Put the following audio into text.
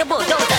the bulldozer.